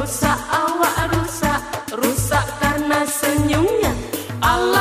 Rusak awak rusak. Rusak karena senyumnya. Allah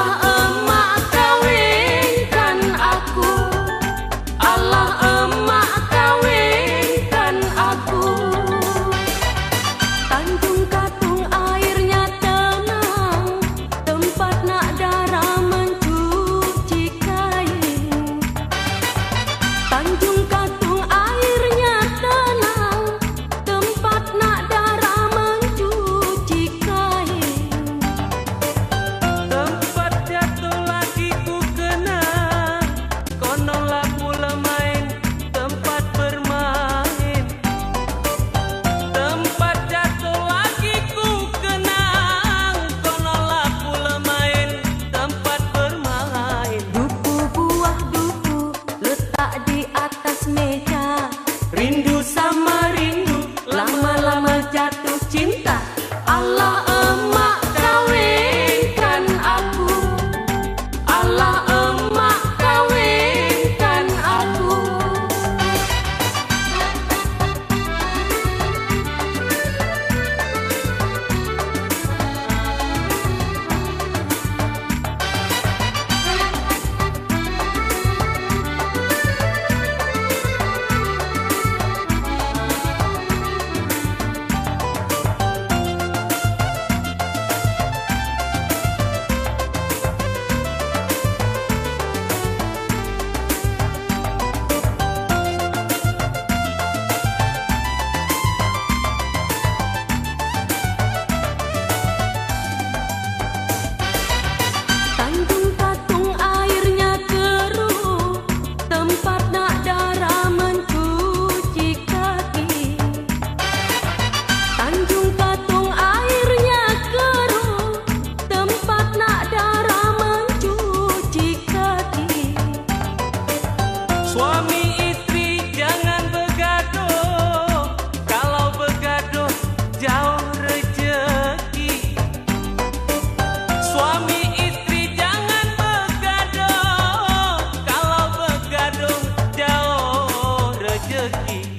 में योगी